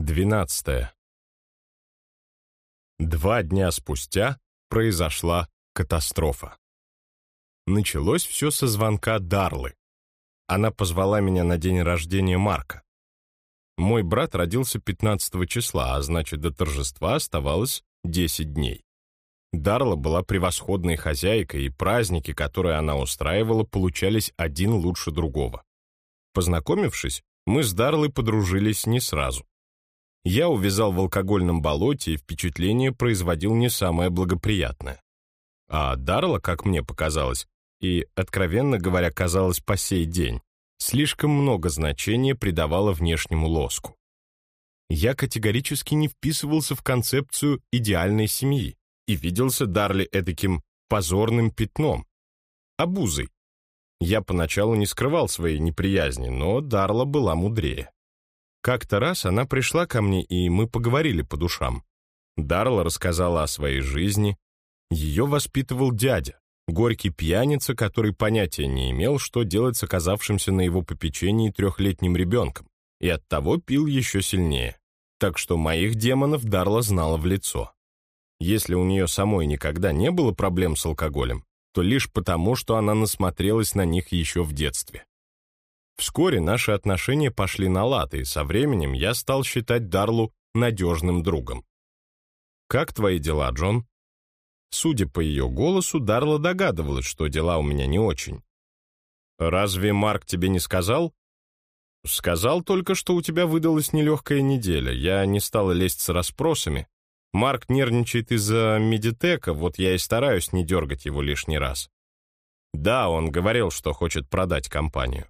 Двенадцатое. Два дня спустя произошла катастрофа. Началось все со звонка Дарлы. Она позвала меня на день рождения Марка. Мой брат родился 15 числа, а значит, до торжества оставалось 10 дней. Дарла была превосходной хозяйкой, и праздники, которые она устраивала, получались один лучше другого. Познакомившись, мы с Дарлой подружились не сразу. Я увязал в алкогольном болоте, и впечатление производил не самое благоприятное. А Дарла, как мне показалось, и, откровенно говоря, казалось по сей день, слишком много значения придавала внешнему лоску. Я категорически не вписывался в концепцию идеальной семьи и виделся Дарли эдаким позорным пятном, обузой. Я поначалу не скрывал своей неприязни, но Дарла была мудрее. Как-то раз она пришла ко мне, и мы поговорили по душам. Дарла рассказала о своей жизни. Ее воспитывал дядя, горький пьяница, который понятия не имел, что делать с оказавшимся на его попечении трехлетним ребенком, и оттого пил еще сильнее. Так что моих демонов Дарла знала в лицо. Если у нее самой никогда не было проблем с алкоголем, то лишь потому, что она насмотрелась на них еще в детстве. Вскоре наши отношения пошли на лад, и со временем я стал считать Дарлу надежным другом. «Как твои дела, Джон?» Судя по ее голосу, Дарла догадывалась, что дела у меня не очень. «Разве Марк тебе не сказал?» «Сказал только, что у тебя выдалась нелегкая неделя. Я не стала лезть с расспросами. Марк нервничает из-за медитека, вот я и стараюсь не дергать его лишний раз. Да, он говорил, что хочет продать компанию.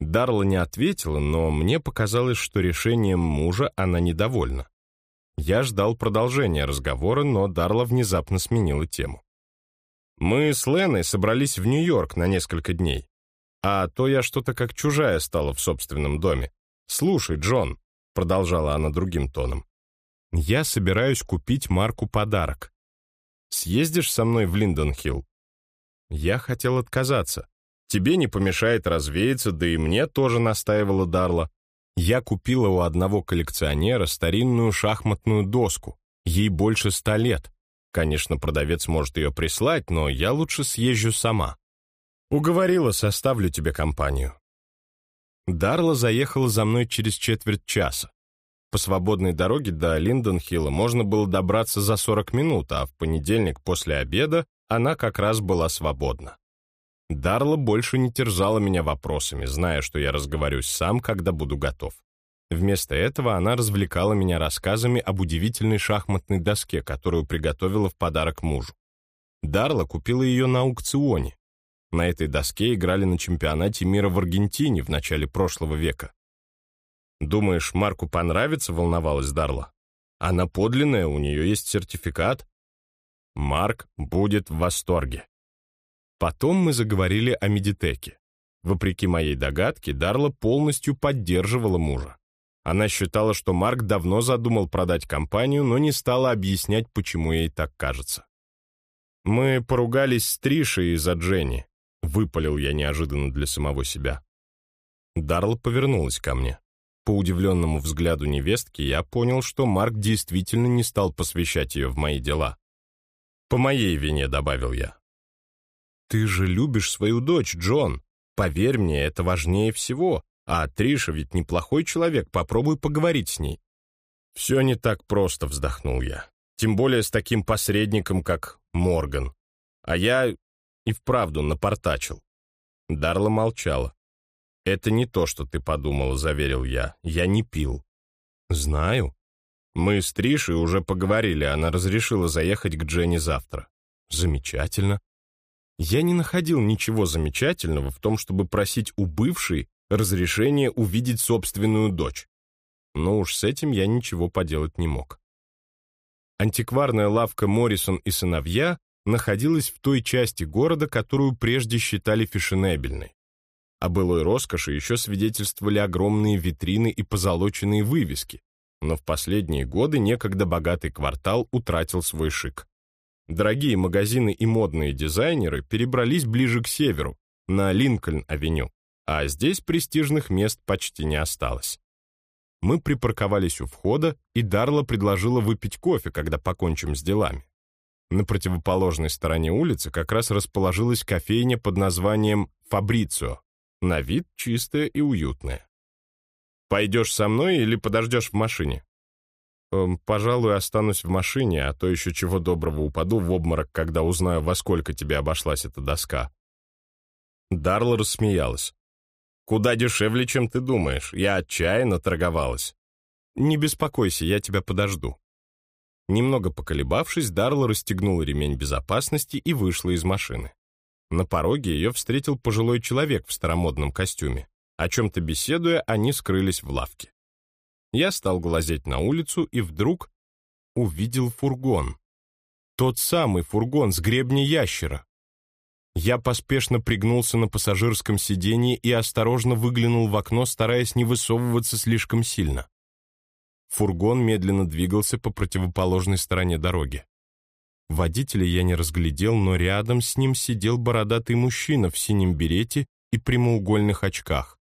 Дарла не ответила, но мне показалось, что решением мужа она недовольна. Я ждал продолжения разговора, но Дарла внезапно сменила тему. Мы с Леной собрались в Нью-Йорк на несколько дней. А то я что-то как чужая стала в собственном доме. «Слушай, Джон», — продолжала она другим тоном, «я собираюсь купить Марку подарок. Съездишь со мной в Линдон-Хилл?» Я хотел отказаться, Тебе не помешает развеяться, да и мне тоже настаивала Дарла. Я купила у одного коллекционера старинную шахматную доску. Ей больше ста лет. Конечно, продавец может ее прислать, но я лучше съезжу сама. Уговорила, составлю тебе компанию. Дарла заехала за мной через четверть часа. По свободной дороге до Линдонхилла можно было добраться за 40 минут, а в понедельник после обеда она как раз была свободна. Дарла больше не терзала меня вопросами, зная, что я разговорюсь сам, когда буду готов. Вместо этого она развлекала меня рассказами об удивительной шахматной доске, которую приготовила в подарок мужу. Дарла купила ее на аукционе. На этой доске играли на чемпионате мира в Аргентине в начале прошлого века. «Думаешь, Марку понравится?» — волновалась Дарла. «Она подлинная, у нее есть сертификат». Марк будет в восторге. Потом мы заговорили о медитеке. Вопреки моей догадке, Дарла полностью поддерживала мужа. Она считала, что Марк давно задумал продать компанию, но не стала объяснять, почему ей так кажется. «Мы поругались с Тришей из-за Дженни», — выпалил я неожиданно для самого себя. Дарла повернулась ко мне. По удивленному взгляду невестки я понял, что Марк действительно не стал посвящать ее в мои дела. «По моей вине», — добавил я. «Ты же любишь свою дочь, Джон. Поверь мне, это важнее всего. А Триша ведь неплохой человек, попробуй поговорить с ней». «Все не так просто», — вздохнул я. «Тем более с таким посредником, как Морган. А я и вправду напортачил». Дарла молчала. «Это не то, что ты подумала», — заверил я. «Я не пил». «Знаю». Мы с Тришей уже поговорили, она разрешила заехать к Дженни завтра. «Замечательно. Я не находил ничего замечательного в том, чтобы просить у бывшей разрешение увидеть собственную дочь. Но уж с этим я ничего поделать не мог. Антикварная лавка «Моррисон и сыновья» находилась в той части города, которую прежде считали фешенебельной. О былой роскоши еще свидетельствовали огромные витрины и позолоченные вывески, но в последние годы некогда богатый квартал утратил свой шик. Дорогие магазины и модные дизайнеры перебрались ближе к северу, на Линкольн-авеню, а здесь престижных мест почти не осталось. Мы припарковались у входа, и Дарла предложила выпить кофе, когда покончим с делами. На противоположной стороне улицы как раз расположилась кофейня под названием «Фабрицио», на вид чистая и уютная. «Пойдешь со мной или подождешь в машине?» Эм, «Пожалуй, останусь в машине, а то еще чего доброго упаду в обморок, когда узнаю, во сколько тебе обошлась эта доска». Дарла рассмеялась. «Куда дешевле, чем ты думаешь. Я отчаянно торговалась». «Не беспокойся, я тебя подожду». Немного поколебавшись, Дарла расстегнула ремень безопасности и вышла из машины. На пороге ее встретил пожилой человек в старомодном костюме. О чем-то беседуя, они скрылись в лавке. Я стал глазеть на улицу и вдруг увидел фургон. Тот самый фургон с гребня ящера. Я поспешно пригнулся на пассажирском сиденье и осторожно выглянул в окно, стараясь не высовываться слишком сильно. Фургон медленно двигался по противоположной стороне дороги. Водителя я не разглядел, но рядом с ним сидел бородатый мужчина в синем берете и прямоугольных очках.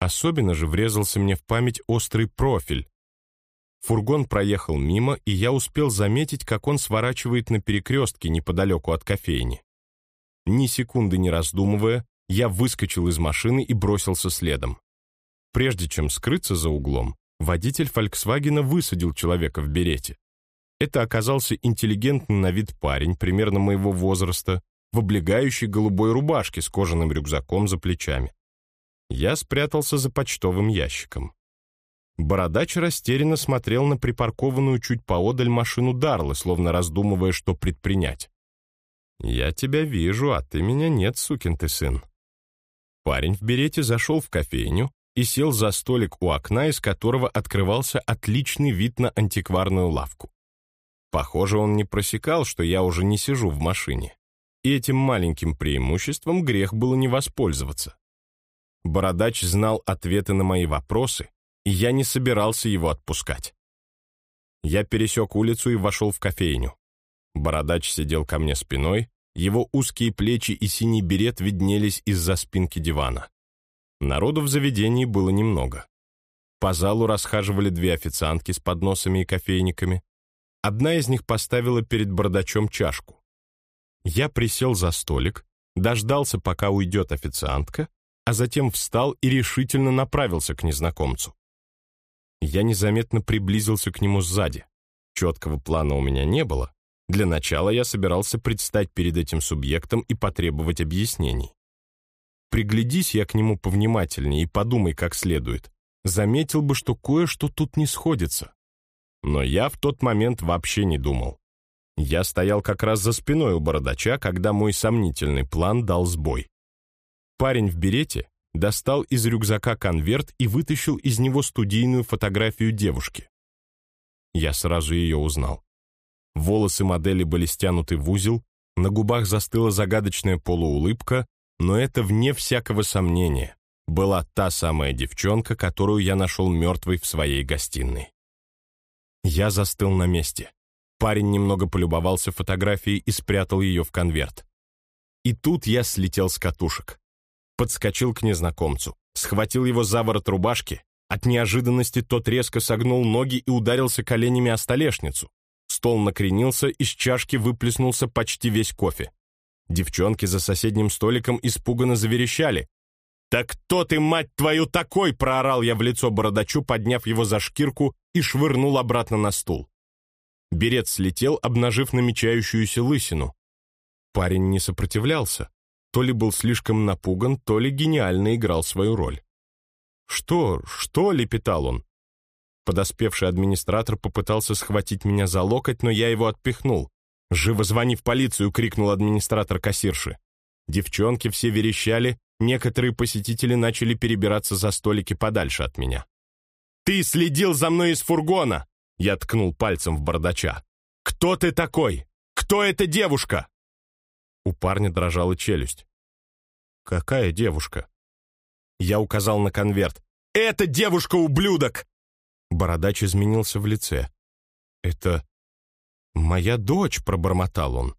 Особенно же врезался мне в память острый профиль. Фургон проехал мимо, и я успел заметить, как он сворачивает на перекрестке неподалеку от кофейни. Ни секунды не раздумывая, я выскочил из машины и бросился следом. Прежде чем скрыться за углом, водитель «Фольксвагена» высадил человека в берете. Это оказался интеллигентный на вид парень, примерно моего возраста, в облегающей голубой рубашке с кожаным рюкзаком за плечами. Я спрятался за почтовым ящиком. Бородач растерянно смотрел на припаркованную чуть поодаль машину Дарлы, словно раздумывая, что предпринять. «Я тебя вижу, а ты меня нет, сукин ты сын». Парень в берете зашел в кофейню и сел за столик у окна, из которого открывался отличный вид на антикварную лавку. Похоже, он не просекал, что я уже не сижу в машине. И этим маленьким преимуществом грех было не воспользоваться. Бородач знал ответы на мои вопросы, и я не собирался его отпускать. Я пересек улицу и вошел в кофейню. Бородач сидел ко мне спиной, его узкие плечи и синий берет виднелись из-за спинки дивана. Народу в заведении было немного. По залу расхаживали две официантки с подносами и кофейниками. Одна из них поставила перед бардачом чашку. Я присел за столик, дождался, пока уйдет официантка, а затем встал и решительно направился к незнакомцу. Я незаметно приблизился к нему сзади. Четкого плана у меня не было, для начала я собирался предстать перед этим субъектом и потребовать объяснений. Приглядись я к нему повнимательнее и подумай как следует. Заметил бы, что кое-что тут не сходится. Но я в тот момент вообще не думал. Я стоял как раз за спиной у бородача, когда мой сомнительный план дал сбой. Парень в берете достал из рюкзака конверт и вытащил из него студийную фотографию девушки. Я сразу ее узнал. Волосы модели были стянуты в узел, на губах застыла загадочная полуулыбка, но это, вне всякого сомнения, была та самая девчонка, которую я нашел мертвой в своей гостиной. Я застыл на месте. Парень немного полюбовался фотографией и спрятал ее в конверт. И тут я слетел с катушек. Подскочил к незнакомцу, схватил его за ворот рубашки. От неожиданности тот резко согнул ноги и ударился коленями о столешницу. Стол накренился, из чашки выплеснулся почти весь кофе. Девчонки за соседним столиком испуганно заверещали. «Так кто ты, мать твою, такой?» — проорал я в лицо бородачу, подняв его за шкирку и швырнул обратно на стул. Берет слетел, обнажив намечающуюся лысину. Парень не сопротивлялся. То ли был слишком напуган, то ли гениально играл свою роль. «Что? Что?» — лепетал он. Подоспевший администратор попытался схватить меня за локоть, но я его отпихнул. «Живо звони в полицию!» — крикнул администратор кассирши. Девчонки все верещали, некоторые посетители начали перебираться за столики подальше от меня. «Ты следил за мной из фургона!» Я ткнул пальцем в бардача. «Кто ты такой? Кто эта девушка?» У парня дрожала челюсть. «Какая девушка?» Я указал на конверт. «Это девушка-ублюдок!» Бородач изменился в лице. «Это моя дочь», — пробормотал он.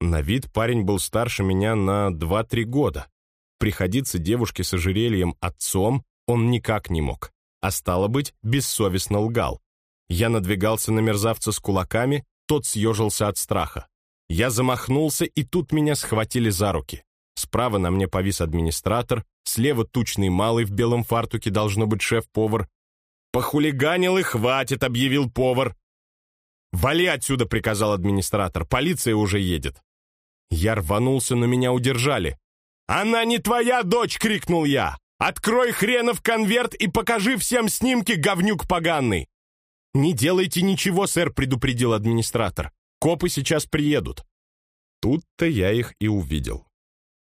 На вид парень был старше меня на два-три года. Приходиться девушке с ожерельем отцом он никак не мог. а стало быть, бессовестно лгал. Я надвигался на мерзавца с кулаками, тот съежился от страха. Я замахнулся, и тут меня схватили за руки. Справа на мне повис администратор, слева тучный малый в белом фартуке должно быть шеф-повар. «Похулиганил и хватит», — объявил повар. «Вали отсюда», — приказал администратор, «полиция уже едет». Я рванулся, но меня удержали. «Она не твоя дочь!» — крикнул я. «Открой хренов конверт и покажи всем снимки, говнюк поганый!» «Не делайте ничего, сэр», — предупредил администратор. «Копы сейчас приедут». Тут-то я их и увидел.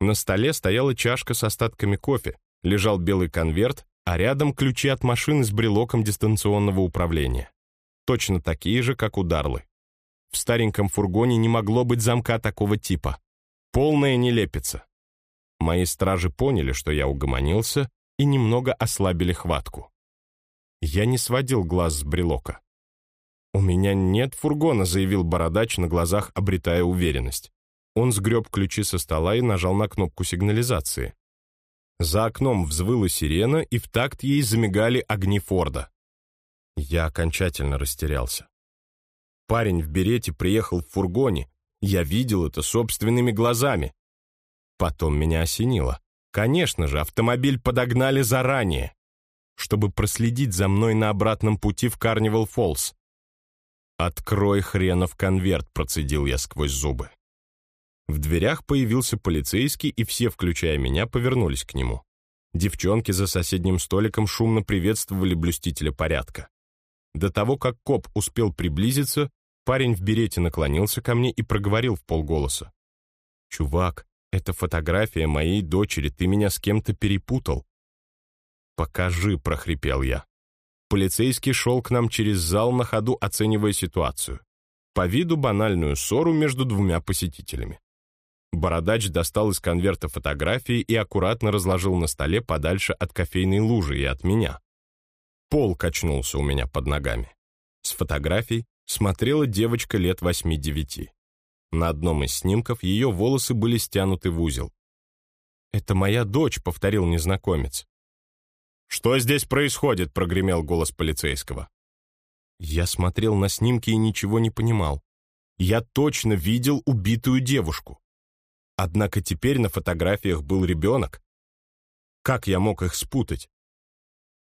На столе стояла чашка с остатками кофе, лежал белый конверт, а рядом ключи от машины с брелоком дистанционного управления. Точно такие же, как у Дарлы. В стареньком фургоне не могло быть замка такого типа. Полная нелепица. Мои стражи поняли, что я угомонился, и немного ослабили хватку. Я не сводил глаз с брелока. «У меня нет фургона», — заявил бородач на глазах, обретая уверенность. Он сгреб ключи со стола и нажал на кнопку сигнализации. За окном взвыла сирена, и в такт ей замигали огни Форда. Я окончательно растерялся. Парень в берете приехал в фургоне. Я видел это собственными глазами. Потом меня осенило. Конечно же, автомобиль подогнали заранее, чтобы проследить за мной на обратном пути в Карнивал Фоллс. «Открой хренов конверт», — процедил я сквозь зубы. В дверях появился полицейский, и все, включая меня, повернулись к нему. Девчонки за соседним столиком шумно приветствовали блюстителя порядка. До того, как коп успел приблизиться, парень в берете наклонился ко мне и проговорил в полголоса. «Чувак, это фотография моей дочери, ты меня с кем-то перепутал». «Покажи», — прохрипел я. Полицейский шел к нам через зал на ходу, оценивая ситуацию. По виду банальную ссору между двумя посетителями. Бородач достал из конверта фотографии и аккуратно разложил на столе подальше от кофейной лужи и от меня. Пол качнулся у меня под ногами. С фотографий смотрела девочка лет восьми-девяти. На одном из снимков ее волосы были стянуты в узел. «Это моя дочь», — повторил незнакомец. «Что здесь происходит?» — прогремел голос полицейского. Я смотрел на снимки и ничего не понимал. Я точно видел убитую девушку. Однако теперь на фотографиях был ребенок. Как я мог их спутать?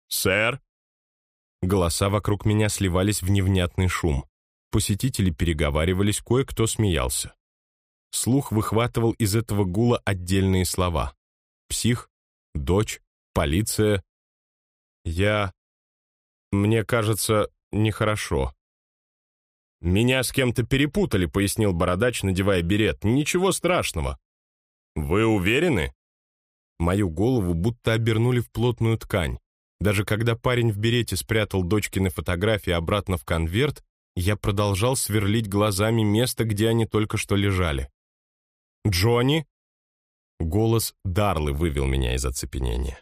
«Сэр?» Голоса вокруг меня сливались в невнятный шум. Посетители переговаривались, кое-кто смеялся. Слух выхватывал из этого гула отдельные слова. Псих, дочь, полиция. Я... Мне кажется, нехорошо. «Меня с кем-то перепутали», — пояснил бородач, надевая берет. «Ничего страшного. «Вы уверены?» Мою голову будто обернули в плотную ткань. Даже когда парень в берете спрятал дочкины фотографии обратно в конверт, я продолжал сверлить глазами место, где они только что лежали. «Джонни?» Голос Дарлы вывел меня из оцепенения.